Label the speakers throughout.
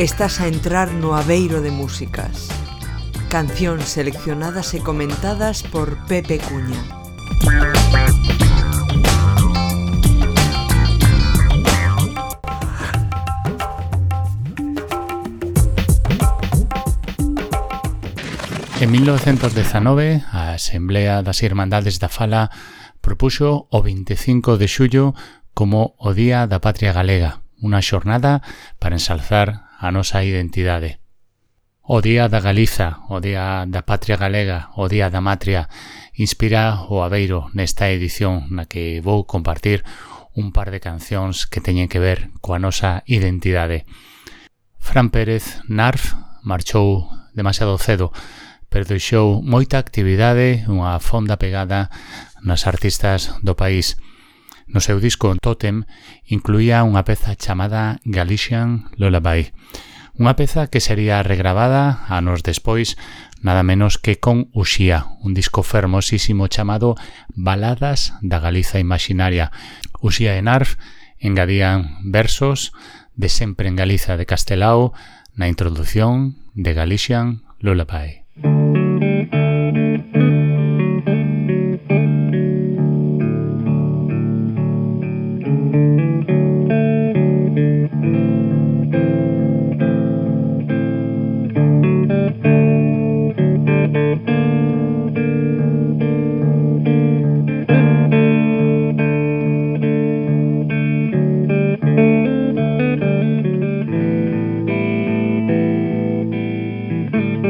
Speaker 1: Estás a entrar no Aveiro de Músicas. Cancións seleccionadas e comentadas por Pepe Cuña.
Speaker 2: En 1919, a Asamblea das Irmandades da Fala propuxo o 25 de xullo como o Día da Patria Galega, unha xornada para ensalzar a nosa identidade. O Día da Galiza, o Día da Patria Galega, o Día da Matria, inspira o Aveiro nesta edición na que vou compartir un par de cancións que teñen que ver coa nosa identidade. Fran Pérez Narf marchou demasiado cedo, pero deixou moita actividade, unha fonda pegada nas artistas do país. No seu disco Totem incluía unha peza chamada Galician Lullaby, unha peza que sería regravada anos despois nada menos que con Uxía, un disco fermosísimo chamado Baladas da Galiza Imaginaria. Uxía e Narf engadían versos de Sempre en Galiza de Castelao na introdución de Galician Lullaby.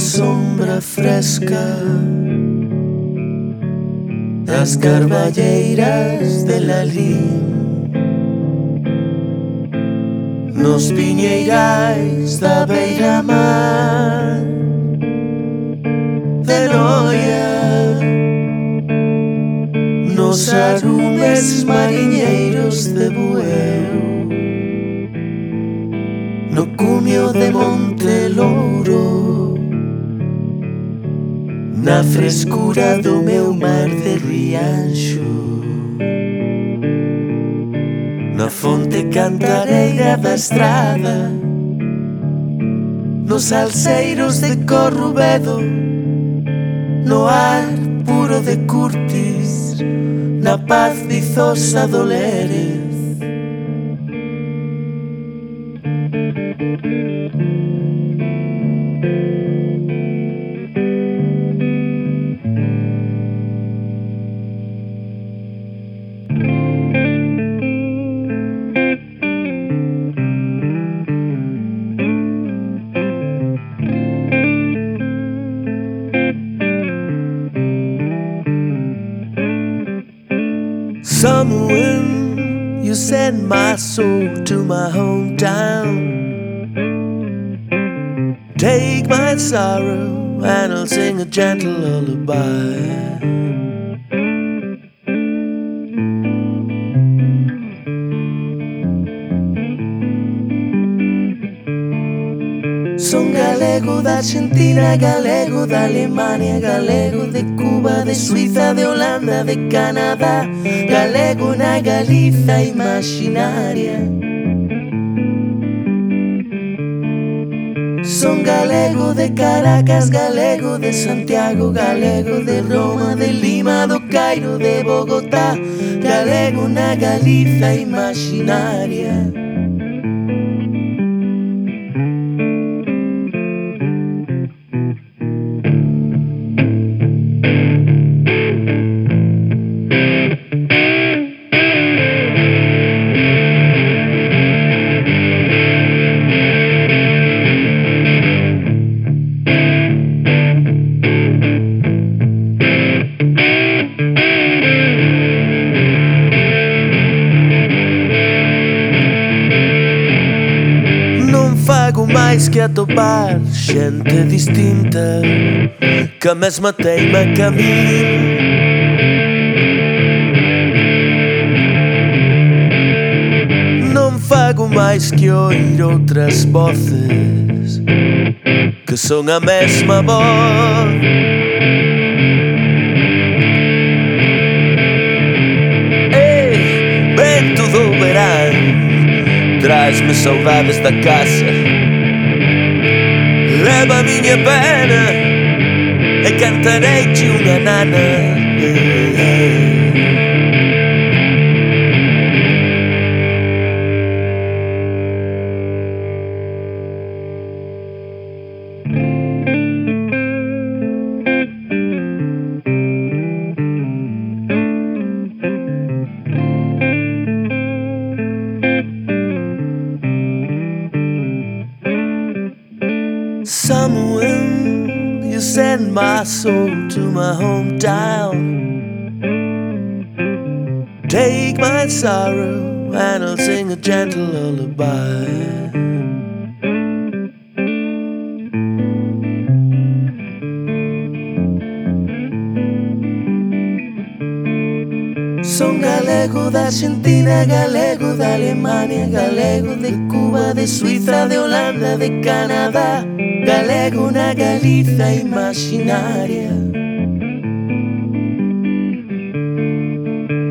Speaker 3: sombra fresca. Das carballeiras de Lalín nos piñeirais da beira mar de Noia nos arumes mariñeiros de Bueu. No cumio de Monte Louro Na frescura do meu mar de rianxo. Na fonte cantareira da estrada Nos alceiros de Corrubedo No ar puro de Curtis Na paz vizosa do Lérez my soul to my hometown. Take my sorrow and I'll sing a gentle lullaby. Son galego da Argentina, galego da Alemania, galego de Cuba, de Suiza, de Holanda, de Canadá, galego na Galiza imaginaria. Son galego de Caracas, galego de Santiago, galego de Roma, de Lima, do Cairo, de Bogotá, galego na Galiza imaginaria. máis que atopar xente distinta Que mesma teima que a mí fago máis que oír outras voces que son a mesma voz. Eh, Ei, vento do verán, traz-me saudades da casa. tre bambini a pena e cantareggi una nana. My soul to my hometown. Take my sorrow and I'll sing a gentle lullaby. son galego da Argentina, galego da Alemania, galego de Cuba, de Suiza, de Holanda, de Canadá, galego na Galiza imaginaria.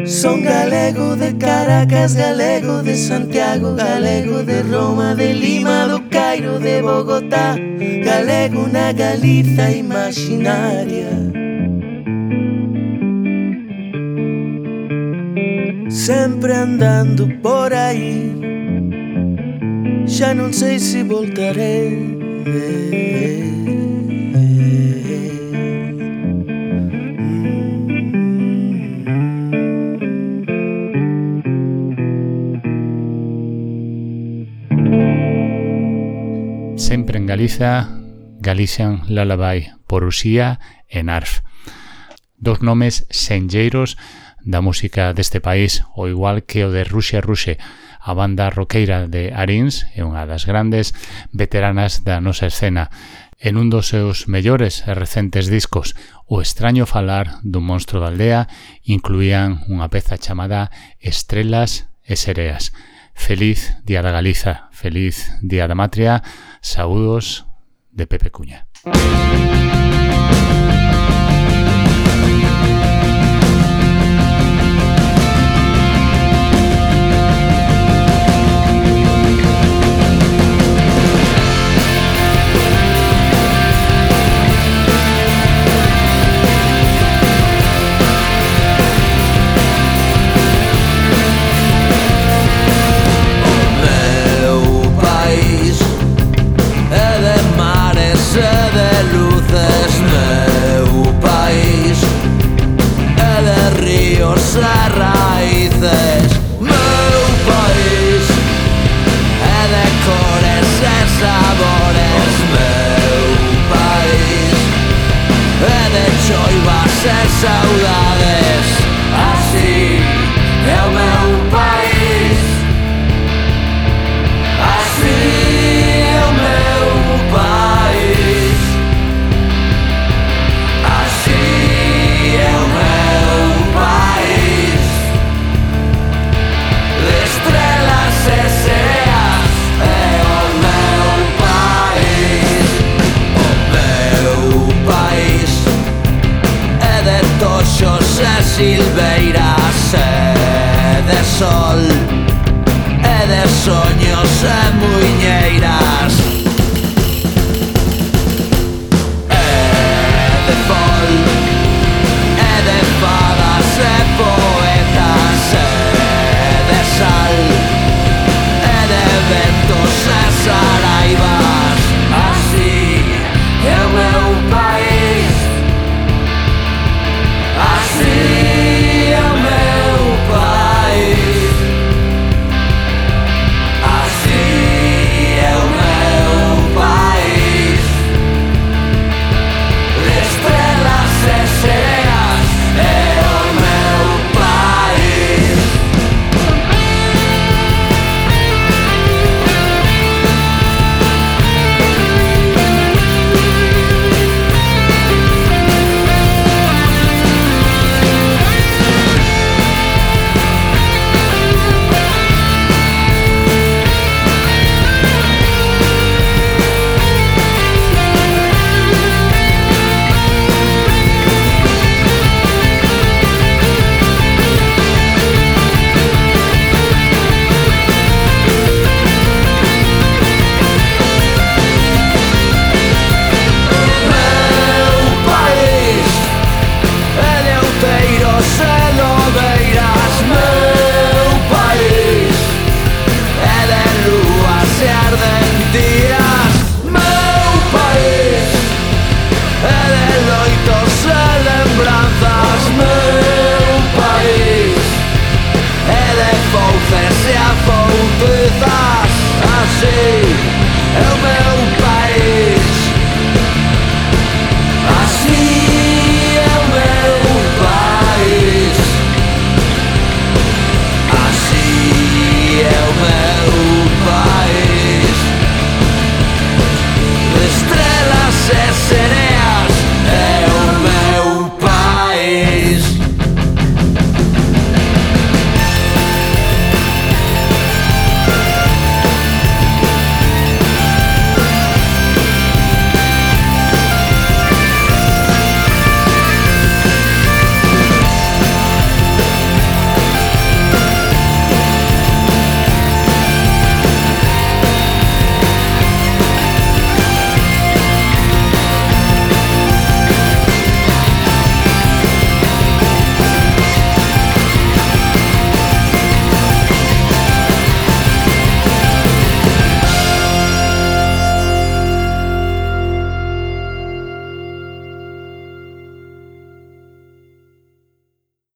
Speaker 3: Son galego de Caracas, galego de Santiago, galego de Roma, de Lima, do Cairo, de Bogotá, galego na Galiza imaginaria. sempre andando por aí. Já não sei se voltarei.
Speaker 4: Sempre en Galiza, Galician Lullaby, por Usía e Narf. Dos nomes senlleiros da música deste país, o igual que o de Ruxe Ruxe, a banda roqueira de Arins, é unha das grandes veteranas da nosa escena. En un dos seus mellores e recentes discos, O extraño falar dun monstro da aldea, incluían unha peza chamada Estrelas e Sereas. Feliz Día da Galiza, feliz Día da Matria, saúdos de Pepe Cuña. Música